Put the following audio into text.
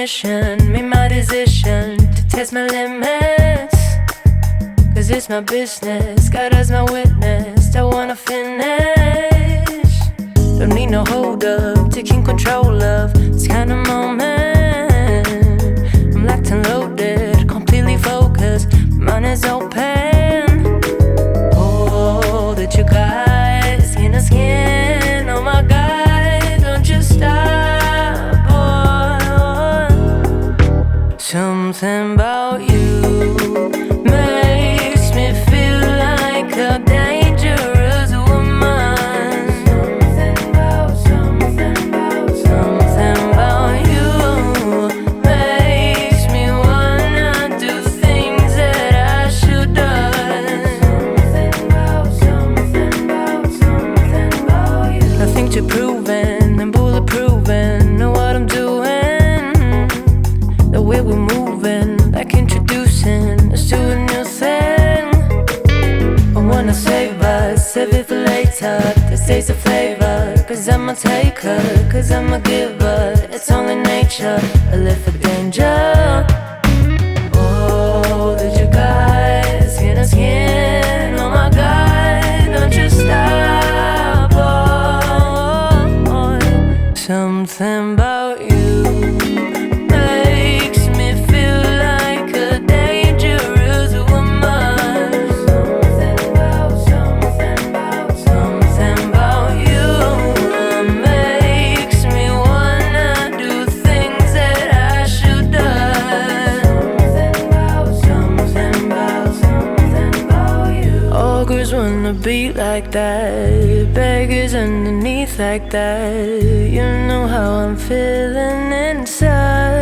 intuition made my decision to test my limits. Cause it's my business, God as my witness. I wanna finish. Don't need no hold up, taking control of this kind of moment. Something about you makes me feel like a wanna save us, save it for later. This tastes a flavor, cause I'm a taker, cause I'm a giver. It's only nature, I live for danger. Oh, that you got skin to skin. Oh my god, don't you stop. Oh, oh, oh. something about you Girls wanna be like that, beggars underneath like that. You know how I'm feeling inside.